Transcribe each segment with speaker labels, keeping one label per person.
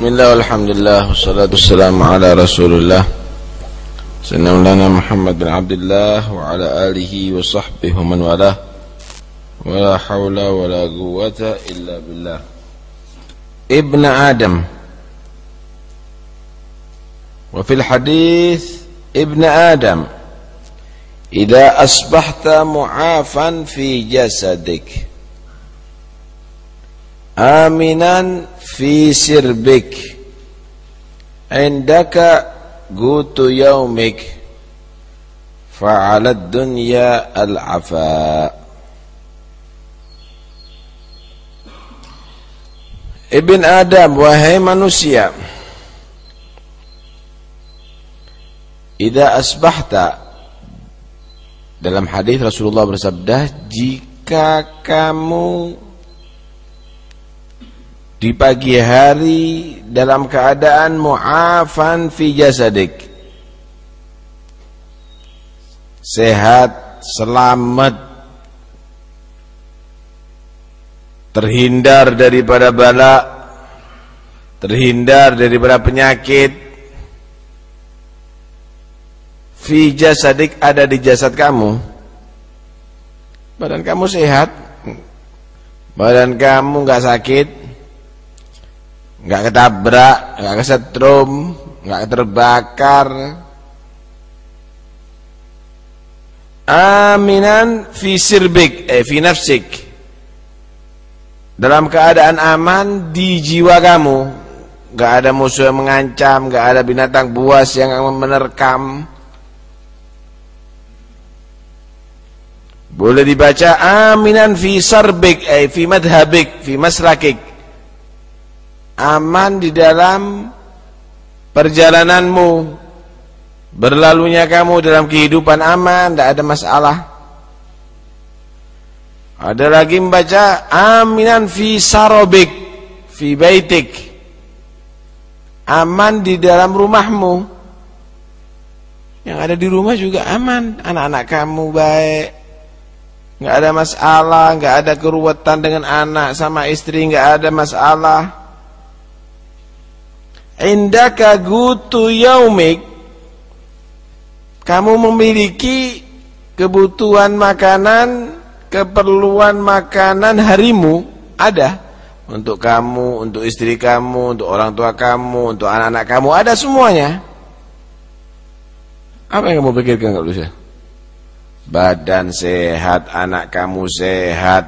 Speaker 1: Bismillah walhamdulillah Wassalatu wassalamu ala rasulullah Sayyidina Maulana Muhammad bin Abdullah Wa ala alihi wa sahbihi wa man walah Wa la hawla wa la quwata illa billah Ibn Adam Wa fil hadith Ibn Adam Ida asbahta mu'afan fi jasadik Aminan fi sirbik. Indaka gutu yaumik. Fa'ala dunya al-afa. Ibn Adam wahai manusia. Ida asbahta. Dalam hadis Rasulullah bersabda jika kamu di pagi hari dalam keadaan mu'afan fi jasadik. Sehat selamat. Terhindar daripada bala terhindar daripada penyakit. Fi jasadik ada di jasad kamu. Badan kamu sehat. Badan kamu enggak sakit nggak ketabrak, nggak kesetrum, nggak terbakar. Aminan fi sirbik, eh fi nafsik. Dalam keadaan aman di jiwa kamu, nggak ada musuh yang mengancam, nggak ada binatang buas yang menerkam. Boleh dibaca aminan fi sarbik, eh fi madhabik, fi maslakik aman di dalam perjalananmu. Berlalunya kamu dalam kehidupan aman tidak ada masalah. Ada lagi membaca aminan fi sarobik fi baitik. Aman di dalam rumahmu. Yang ada di rumah juga aman. Anak-anak kamu baik. Nggak ada masalah nggak ada keruwetan dengan anak sama istri nggak ada masalah indaka gutu yaumik kamu memiliki kebutuhan makanan keperluan makanan harimu ada untuk kamu, untuk istri kamu, untuk orang tua kamu, untuk anak-anak kamu ada semuanya. Apa yang kamu pikirkan kalau bisa? Badan sehat, anak kamu sehat,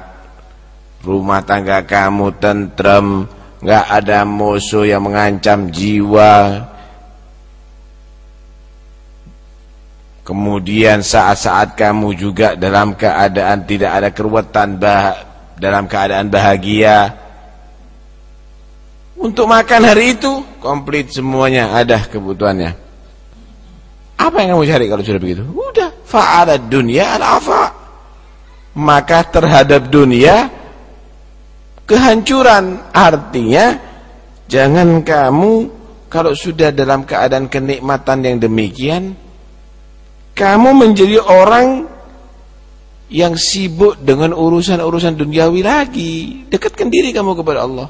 Speaker 1: rumah tangga kamu tentrem, nggak ada musuh yang mengancam jiwa. Kemudian saat-saat kamu juga dalam keadaan tidak ada keruwetan dalam keadaan bahagia. Untuk makan hari itu komplit semuanya ada kebutuhannya. Apa yang kamu cari kalau sudah begitu? Udah fa'ala dunia al-afa. Maka terhadap dunia kehancuran. Artinya jangan kamu kalau sudah dalam keadaan kenikmatan yang demikian kamu menjadi orang yang sibuk dengan urusan-urusan duniawi lagi. Dekatkan diri kamu kepada Allah.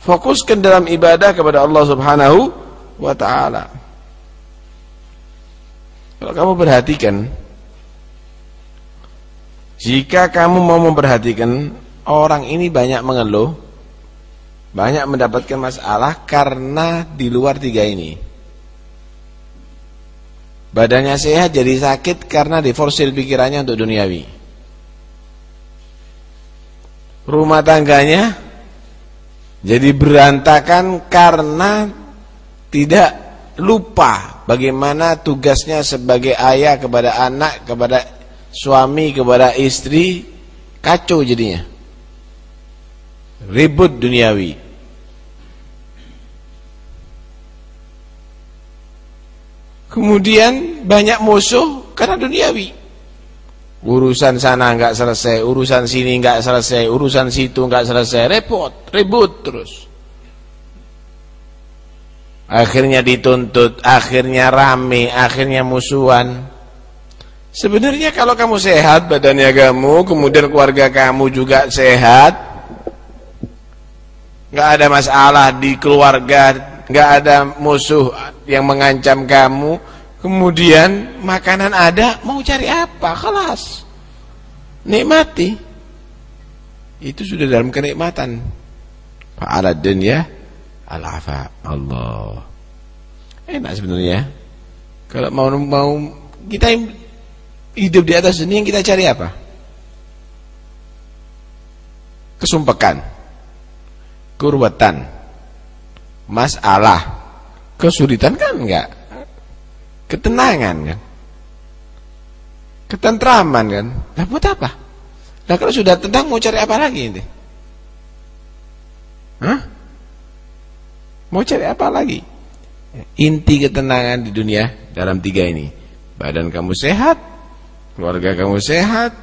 Speaker 1: Fokuskan dalam ibadah kepada Allah subhanahu wa ta'ala. Kalau kamu perhatikan jika kamu mau memperhatikan orang ini banyak mengeluh, banyak mendapatkan masalah karena di luar tiga ini. Badannya sehat jadi sakit karena diforsil pikirannya untuk duniawi. Rumah tangganya jadi berantakan karena tidak lupa bagaimana tugasnya sebagai ayah kepada anak, kepada suami kepada istri kacau jadinya ribut duniawi. Kemudian banyak musuh karena duniawi. Urusan sana enggak selesai urusan sini enggak selesai urusan situ enggak selesai. Repot ribut terus. Akhirnya dituntut akhirnya rame akhirnya musuhan. Sebenarnya kalau kamu sehat, badannya kamu, kemudian keluarga kamu juga sehat, nggak ada masalah di keluarga, nggak ada musuh yang mengancam kamu, kemudian makanan ada, mau cari apa? Kelas, nikmati. Itu sudah dalam kenikmatan. Fa'ala dunya al-afa Allah. Enak sebenarnya. Kalau mau mau kita hidup di atas dunia yang kita cari apa? Kesumpakan, kurwatan, masalah, kesulitan kan enggak? Ketenangan kan? Ketentraman kan? Nah buat apa? Nah kalau sudah tenang mau cari apa lagi ini? Hah? Mau cari apa lagi? Inti ketenangan di dunia dalam tiga ini. Badan kamu sehat, keluarga kamu sehat,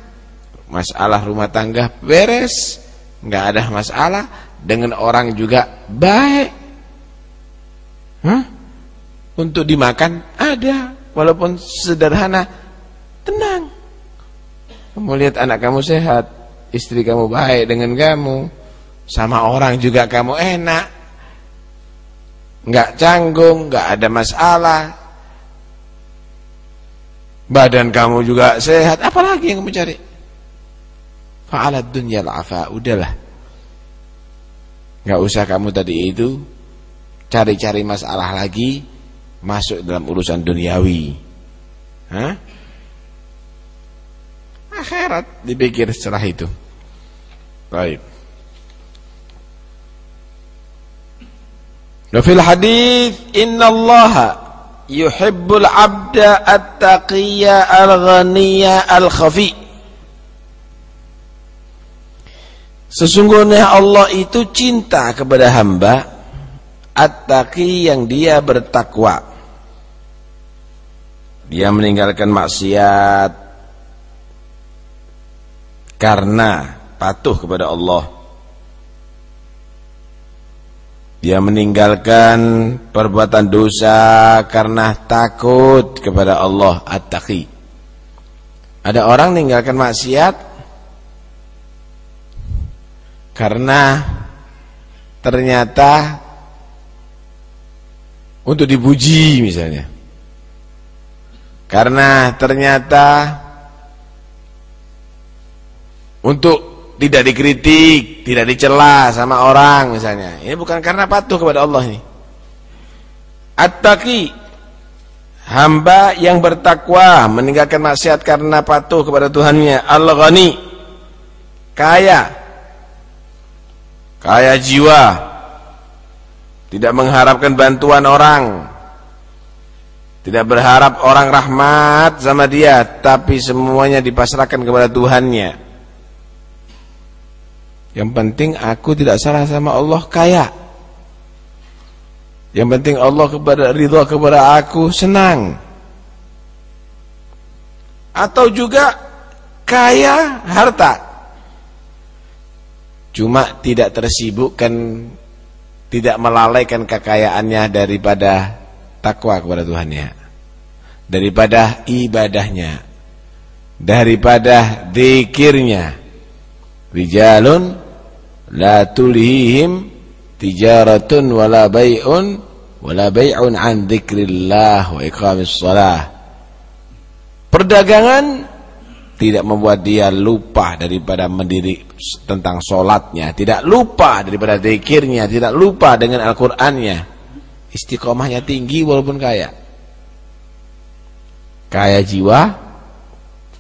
Speaker 1: masalah rumah tangga beres, nggak ada masalah, dengan orang juga baik. Hah? Untuk dimakan ada, walaupun sederhana, tenang. Kamu lihat anak kamu sehat, istri kamu baik dengan kamu, sama orang juga kamu enak, nggak canggung, nggak ada masalah, badan kamu juga sehat, apalagi yang kamu cari? Fa'alat dunya al-afa, udahlah. Nggak usah kamu tadi itu cari-cari masalah lagi, masuk dalam urusan duniawi. Hah? Akhirat dipikir setelah itu. Baik. Nafil hadis inna Allah yuhibbul abda at-taqiyya al-ghaniyya al-khafi Sesungguhnya Allah itu cinta kepada hamba at-taqi yang dia bertakwa Dia meninggalkan maksiat karena patuh kepada Allah Dia meninggalkan perbuatan dosa karena takut kepada Allah At-Taqi. Ada orang meninggalkan maksiat karena ternyata untuk dipuji misalnya. Karena ternyata untuk tidak dikritik, tidak dicela sama orang misalnya. Ini bukan karena patuh kepada Allah ini. At-taqi hamba yang bertakwa meninggalkan maksiat karena patuh kepada Tuhannya. Al-ghani kaya kaya jiwa tidak mengharapkan bantuan orang tidak berharap orang rahmat sama dia tapi semuanya dipasrahkan kepada Tuhannya yang penting aku tidak salah sama Allah kaya. Yang penting Allah kepada ridha kepada aku senang. Atau juga kaya harta. Cuma tidak tersibukkan tidak melalaikan kekayaannya daripada takwa kepada Tuhannya. Daripada ibadahnya. Daripada zikirnya rijalun la tulhihim tijaratun wala bai'un wala bai'un an dzikrillah wa iqamis shalah perdagangan tidak membuat dia lupa daripada mendiri tentang solatnya, tidak lupa daripada zikirnya, tidak lupa dengan Al-Qur'annya. Istiqomahnya tinggi walaupun kaya. Kaya jiwa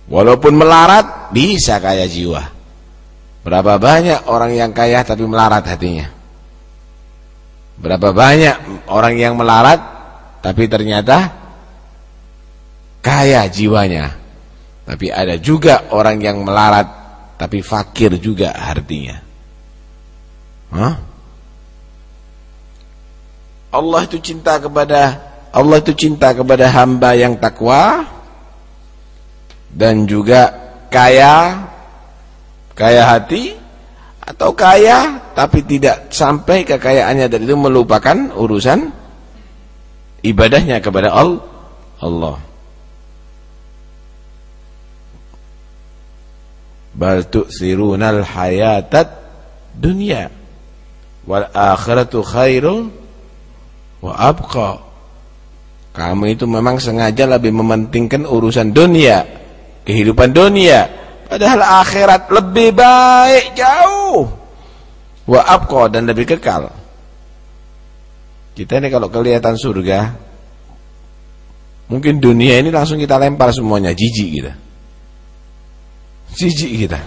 Speaker 1: walaupun melarat bisa kaya jiwa. Berapa banyak orang yang kaya tapi melarat hatinya? Berapa banyak orang yang melarat tapi ternyata kaya jiwanya? Tapi ada juga orang yang melarat tapi fakir juga artinya. Hah? Allah itu cinta kepada Allah itu cinta kepada hamba yang takwa dan juga kaya kaya hati atau kaya tapi tidak sampai kekayaannya dari itu melupakan urusan ibadahnya kepada Allah. Bal tu'sirunal hayatat dunia wal akhiratu khairun wa abqa. Kamu itu memang sengaja lebih mementingkan urusan dunia kehidupan dunia. Padahal akhirat lebih baik jauh. Wa abqa dan lebih kekal. Kita ini kalau kelihatan surga mungkin dunia ini langsung kita lempar semuanya jijik kita jijik kita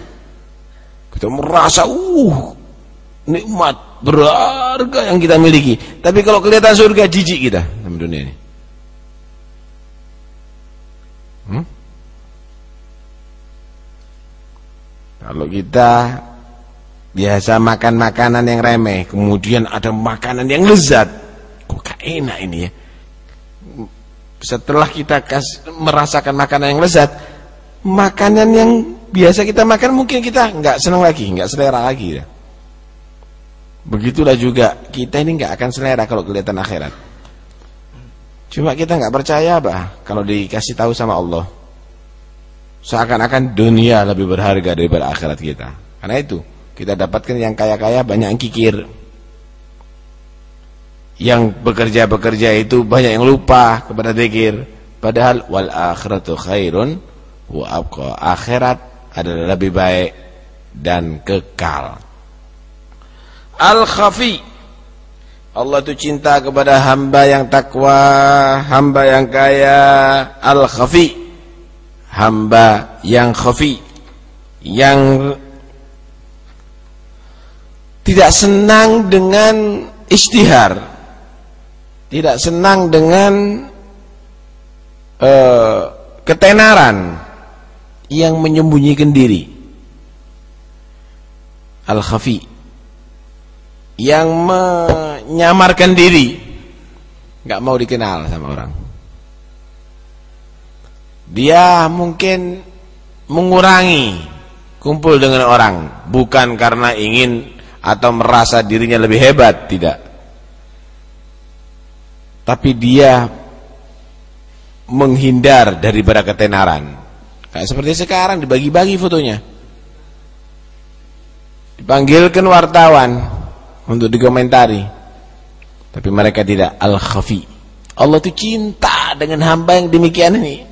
Speaker 1: kita merasa uh nikmat berharga yang kita miliki. Tapi kalau kelihatan surga jijik kita dalam dunia ini. Hmm? Kalau kita biasa makan makanan yang remeh, kemudian ada makanan yang lezat, kok gak enak ini ya. Setelah kita kas, merasakan makanan yang lezat, makanan yang biasa kita makan mungkin kita nggak senang lagi, nggak selera lagi ya. Begitulah juga kita ini nggak akan selera kalau kelihatan akhirat. Cuma kita nggak percaya bah kalau dikasih tahu sama Allah. Seakan-akan dunia lebih berharga daripada akhirat kita. Karena itu kita dapatkan yang kaya-kaya banyak yang kikir. Yang bekerja-bekerja itu banyak yang lupa kepada zikir. Padahal wal akhiratu khairun wa abqa. Akhirat adalah lebih baik dan kekal. Al-Khafi. Allah itu cinta kepada hamba yang takwa Hamba yang kaya. Al-Khafi. Hamba yang khafi. Yang Tidak senang dengan Istihar. Tidak senang dengan uh, Ketenaran Yang menyembunyikan diri. Al-Khafi. Yang menyamarkan diri. Nggak mau dikenal sama orang. Dia mungkin mengurangi kumpul dengan orang. Bukan karena ingin atau merasa dirinya lebih hebat. Tidak. Tapi dia menghindar daripada ketenaran kayak seperti sekarang dibagi-bagi fotonya dipanggilkan wartawan untuk dikomentari. Tapi mereka tidak al-khafi. Allah itu cinta dengan hamba yang demikian ini.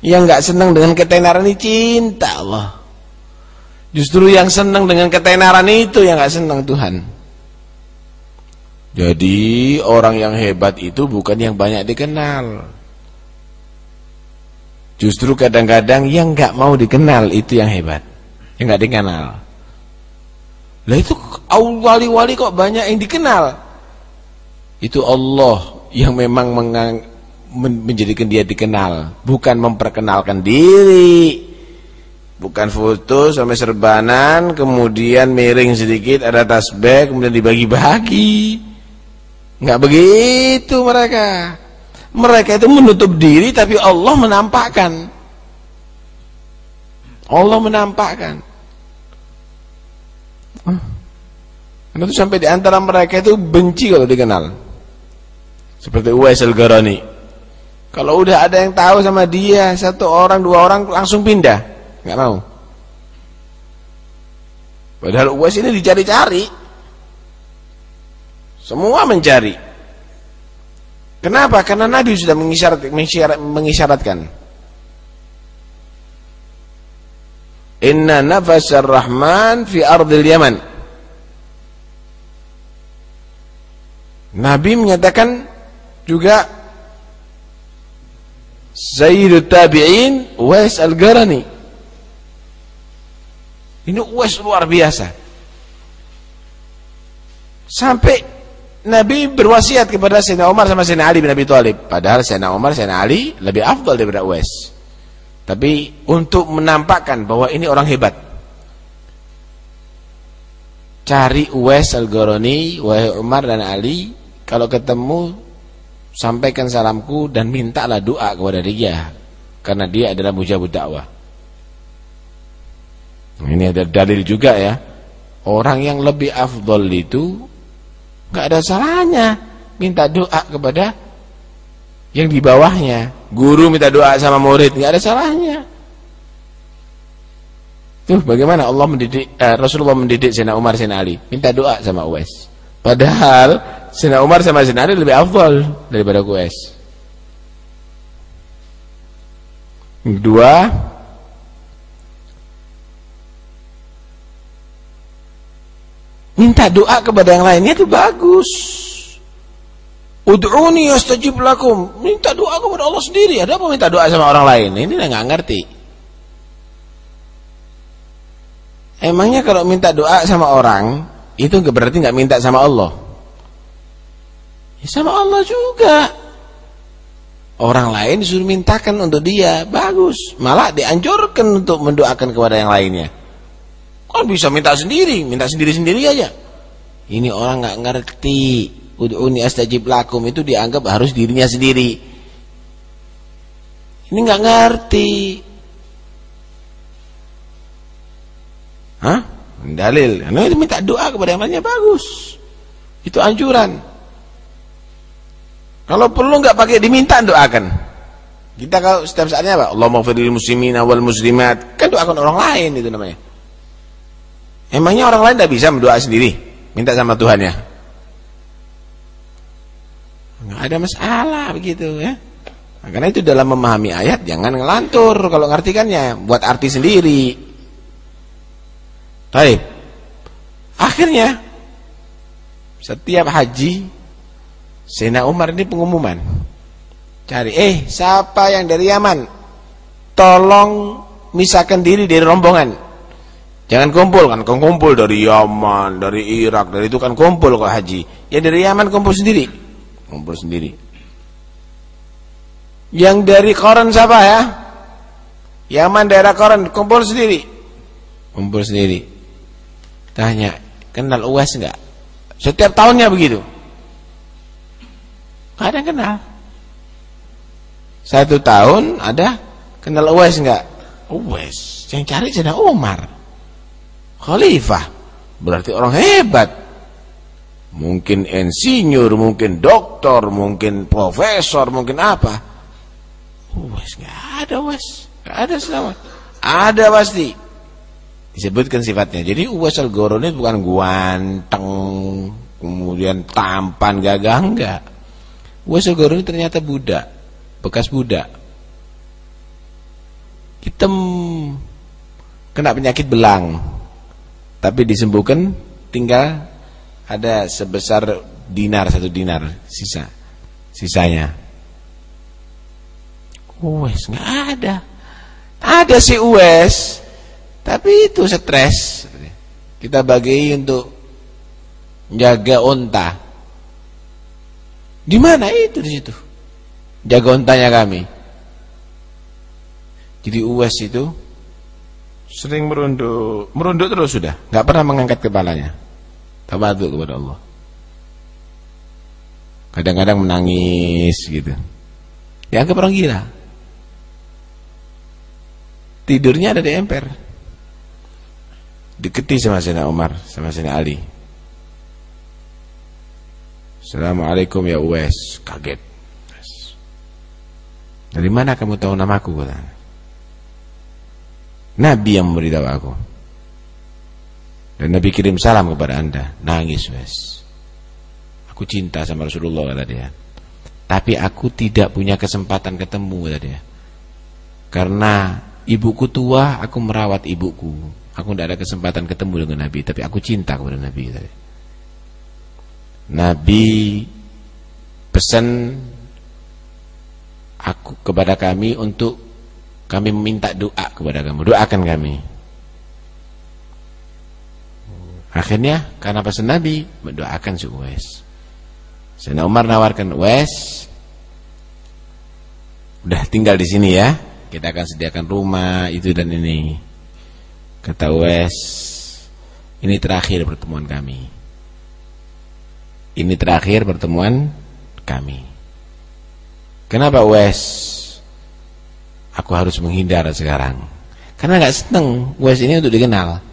Speaker 1: Yang nggak senang dengan ketenaran ini cinta Allah. Justru yang senang dengan ketenaran itu yang nggak senang Tuhan. Jadi orang yang hebat itu bukan yang banyak dikenal. Justru kadang-kadang yang nggak mau dikenal itu yang hebat, yang nggak dikenal. Lah itu wali-wali kok banyak yang dikenal. Itu Allah yang memang mengang, menjadikan dia dikenal, bukan memperkenalkan diri. Bukan foto sampai serbanan, kemudian miring sedikit, ada tasbih, kemudian dibagi-bagi. Enggak begitu mereka. Mereka itu menutup diri tapi Allah menampakkan. Allah menampakkan. Karena itu sampai di antara mereka itu benci kalau dikenal. Seperti Uwais al-Gharani. Kalau udah ada yang tahu sama dia, satu orang, dua orang langsung pindah. Enggak mau. Padahal Uwais ini dicari-cari. Semua mencari. Kenapa? Karena Nabi sudah mengisyarat, mengisyaratkan. Inna nafasar rahman fi ardil yaman. Nabi menyatakan juga Sayyidut Tabi'in Uwais Al-Garani. Ini Uwais luar biasa. Sampai Nabi berwasiat kepada Sayyidina Umar sama Sayyidina Ali bin Abi Thalib. Padahal Sayyidina Umar, Sayyidina Ali lebih afdal daripada Uwais. Tapi untuk menampakkan bahwa ini orang hebat. Cari Uwais Al-Gharani, wahai Umar dan Ali, kalau ketemu sampaikan salamku dan mintalah doa kepada dia karena dia adalah mujabud dakwah. Ini ada dalil juga ya. Orang yang lebih afdol itu nggak ada salahnya minta doa kepada yang di bawahnya. Guru minta doa sama murid, nggak ada salahnya. Tuh bagaimana Allah mendidik eh, Rasulullah mendidik Sayyidina Umar Sayyidina Ali. Minta doa sama Uwais. Padahal Sayyidina Umar sama Sayyidina Ali lebih afdal daripada Uwais. Dua Minta doa kepada yang lainnya itu bagus. Ud'uni astajib lakum. Minta doa kepada Allah sendiri. Ada apa minta doa sama orang lain? Ini nggak ngerti. Emangnya kalau minta doa sama orang itu berarti nggak minta sama Allah? Ya sama Allah juga. Orang lain disuruh mintakan untuk dia, bagus. Malah dianjurkan untuk mendoakan kepada yang lainnya. Kan bisa minta sendiri, minta sendiri-sendiri aja. Ini orang nggak ngerti. Ud'uni astajib lakum itu dianggap harus dirinya sendiri. Ini nggak ngerti. Hah? Dalil. Nah, itu minta doa kepada yang lainnya bagus. Itu anjuran. Kalau perlu nggak pakai diminta doakan. Kita kalau setiap saatnya apa? Allah maghfiril muslimin wal muslimat. Kan doakan orang lain itu namanya. Emangnya orang lain tidak bisa berdoa sendiri? Minta sama Tuhan ya? Nggak ada masalah begitu ya. Nah, karena itu dalam memahami ayat jangan ngelantur kalau ngartikannya, buat arti sendiri. Baik. Akhirnya setiap haji Sena Umar ini pengumuman. Cari, eh siapa yang dari Yaman? Tolong misahkan diri dari rombongan. Jangan kumpul kan, kumpul dari Yaman, dari Irak, dari itu kan kumpul kok haji. Ya dari Yaman kumpul sendiri. Kumpul sendiri. Yang dari Koran siapa ya? Yaman daerah Koran kumpul sendiri. Kumpul sendiri. Tanya, kenal Uwais enggak? Setiap tahunnya begitu. Gak ada yang kenal. Satu tahun ada kenal Uwais enggak? Uwais. Yang cari Sayyidina Umar. Khalifah. Berarti orang hebat. Mungkin insinyur, mungkin doktor, mungkin profesor, mungkin apa. Uwais enggak ada Uwais. Enggak ada selama. Ada pasti. Disebutkan sifatnya. Jadi Uwais Al-Ghoroni bukan guanteng, kemudian tampan, gagah enggak. Wasogoro ini ternyata budak, bekas budak. Hitam kena penyakit belang. Tapi disembuhkan tinggal ada sebesar dinar satu dinar sisa sisanya. Uwes nggak ada. Ada si Uwes, tapi itu stres. Kita bagi untuk jaga onta. Di mana itu di situ? Jaga ontanya kami. Jadi Uwais itu sering merunduk, merunduk terus sudah, nggak pernah mengangkat kepalanya. Tawadhu kepada Allah. Kadang-kadang menangis gitu. Ya orang gila. Tidurnya ada di emper. Deketi sama Sayyidina Umar, sama Sayyidina Ali. Assalamualaikum ya Uwais Kaget Dari mana kamu tahu namaku kata. Nabi yang memberitahu aku. Dan Nabi kirim salam kepada anda. Nangis Uwais Aku cinta sama Rasulullah kata dia. Tapi aku tidak punya kesempatan ketemu kata dia. Karena ibuku tua Aku merawat ibuku. Aku tidak ada kesempatan ketemu dengan Nabi Tapi aku cinta kepada Nabi kata dia. Nabi pesan aku kepada kami untuk kami meminta doa kepada kamu. Doakan kami. Akhirnya karena pesan Nabi mendoakan si Uwais. Sayyidina Umar nawarkan Uwais udah tinggal di sini ya. Kita akan sediakan rumah itu dan ini. Kata Uwais, ini terakhir pertemuan kami. Ini terakhir pertemuan kami. Kenapa Wes? Aku harus menghindar sekarang. Karena nggak seneng Wes ini untuk dikenal.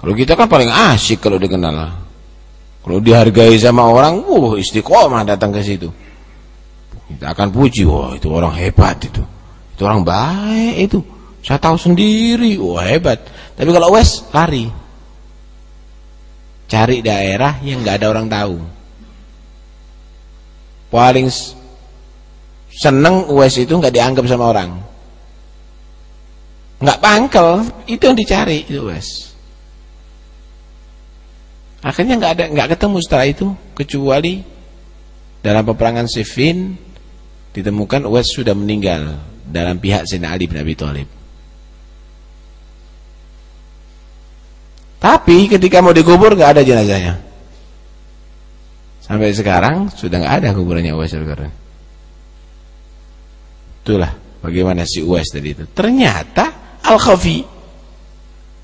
Speaker 1: Kalau kita kan paling asik kalau dikenal. Kalau dihargai sama orang, uh istiqomah datang ke situ. Kita akan puji, wah itu orang hebat itu. Itu orang baik itu. Saya tahu sendiri, wah hebat. Tapi kalau Wes lari. Cari daerah yang nggak ada orang tahu. Paling seneng Wes itu nggak dianggap sama orang. Nggak pangkel, itu yang dicari itu Wes. Akhirnya nggak ada nggak ketemu setelah itu kecuali dalam peperangan Siffin ditemukan Uwais sudah meninggal dalam pihak Sayyidina Ali bin Abi Thalib. Tapi ketika mau dikubur nggak ada jenazahnya. Sampai sekarang sudah nggak ada kuburannya al Itulah bagaimana si Uwais tadi itu. Ternyata Al-Khafi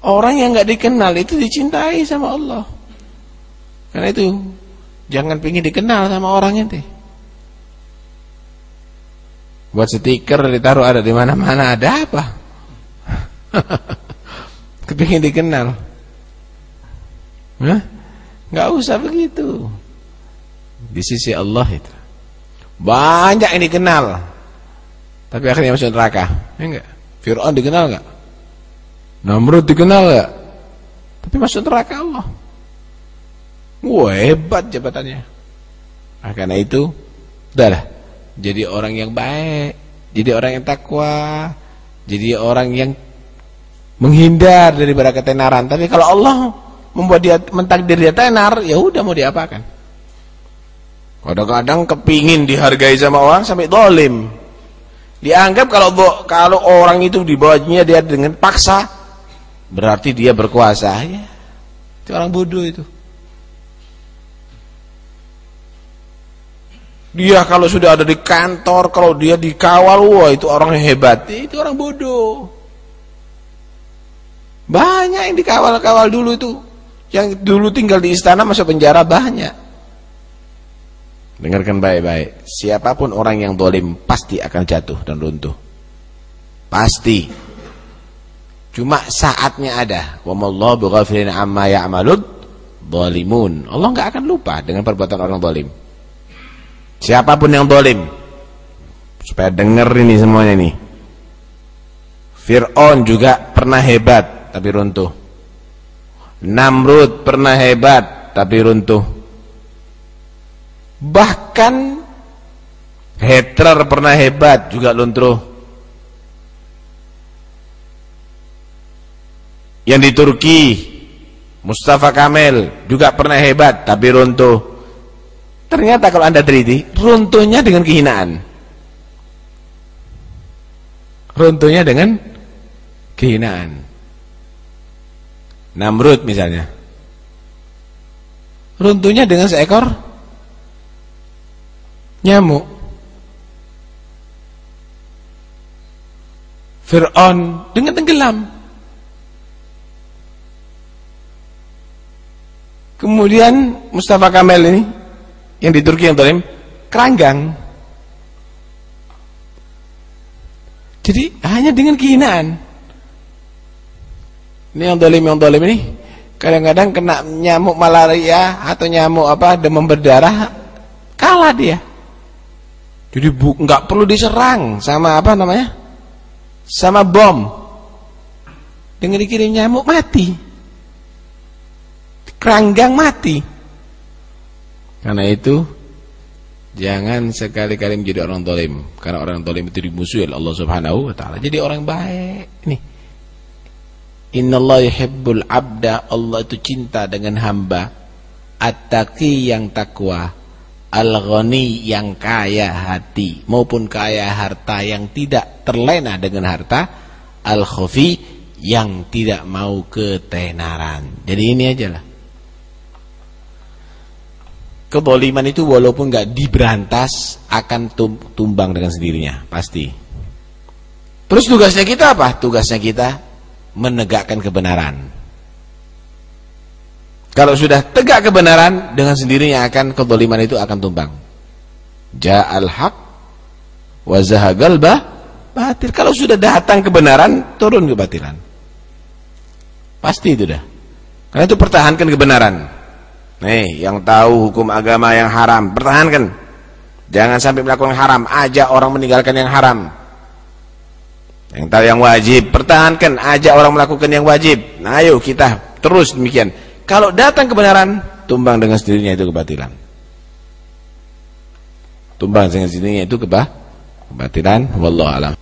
Speaker 1: orang yang nggak dikenal itu dicintai sama Allah. Karena itu jangan pingin dikenal sama orang itu. Buat stiker ditaruh ada di mana-mana ada apa? Kepingin dikenal. Hah? Nggak usah begitu. Di sisi Allah itu. Banyak yang dikenal. Tapi akhirnya masuk neraka. Ya enggak? Fir'aun dikenal enggak? Namrud dikenal enggak? Tapi masuk neraka Allah. Wah, hebat jabatannya. Nah, karena itu, udahlah. Jadi orang yang baik, jadi orang yang takwa, jadi orang yang menghindar daripada ketenaran. Tapi kalau Allah membuat dia mentakdir dia tenar, ya udah mau diapakan. Kadang-kadang kepingin dihargai sama orang sampai dolim. Dianggap kalau kalau orang itu dibawanya dia dengan paksa, berarti dia berkuasa. Ya, itu orang bodoh itu. Dia kalau sudah ada di kantor, kalau dia dikawal, wah itu orang yang hebat. Itu orang bodoh. Banyak yang dikawal-kawal dulu itu. Yang dulu tinggal di istana masuk penjara banyak. Dengarkan baik-baik. Siapa pun orang yang dolim pasti akan jatuh dan runtuh. Pasti. Cuma saatnya ada. Wamallahu bighafilin amma ya'malud dolimun. Allah nggak akan lupa dengan perbuatan orang dolim. Siapa pun yang dolim. Supaya dengar ini semuanya nih. Fir'aun juga pernah hebat tapi runtuh. Namrud pernah hebat tapi runtuh. Bahkan Hitler pernah hebat juga runtuh. Yang di Turki Mustafa Kamel juga pernah hebat tapi runtuh. Ternyata kalau Anda teliti, runtuhnya dengan kehinaan. Runtuhnya dengan kehinaan. Namrud misalnya. Runtuhnya dengan seekor nyamuk. Fir'aun dengan tenggelam. Kemudian Mustafa Kamel ini yang di Turki yang talim keranggang. Jadi hanya dengan kehinaan. Ini yang dolim yang dolim ini kadang-kadang kena nyamuk malaria atau nyamuk apa demam berdarah kalah dia. Jadi bu, nggak perlu diserang sama apa namanya? Sama bom. Dengan dikirim nyamuk mati. Keranggang mati. Karena itu jangan sekali-kali menjadi orang dolim. Karena orang dolim itu dimusuhi oleh Allah Subhanahu Wa Taala. Jadi orang baik. Nih Innallaha yuhibbul abda Allah itu cinta dengan hamba At-taqi yang takwa Al-ghani yang kaya hati Maupun kaya harta yang tidak terlena dengan harta Al-khafi yang tidak mau ketenaran Jadi ini aja lah Keboliman itu walaupun nggak diberantas Akan tumbang dengan sendirinya Pasti Terus tugasnya kita apa? Tugasnya kita menegakkan kebenaran. Kalau sudah tegak kebenaran, dengan sendirinya akan kedoliman itu akan tumbang. Ja'al haq wa zahagal batil. Kalau sudah datang kebenaran, turun kebatilan. Pasti itu dah. Karena itu pertahankan kebenaran. Nih, yang tahu hukum agama yang haram, pertahankan. Jangan sampai melakukan haram, ajak orang meninggalkan yang haram. yang tahu yang wajib pertahankan ajak orang melakukan yang wajib nah ayo kita terus demikian kalau datang kebenaran tumbang dengan sendirinya itu kebatilan. Tumbang dengan sendirinya itu kebah kebatilan. Wallahu alam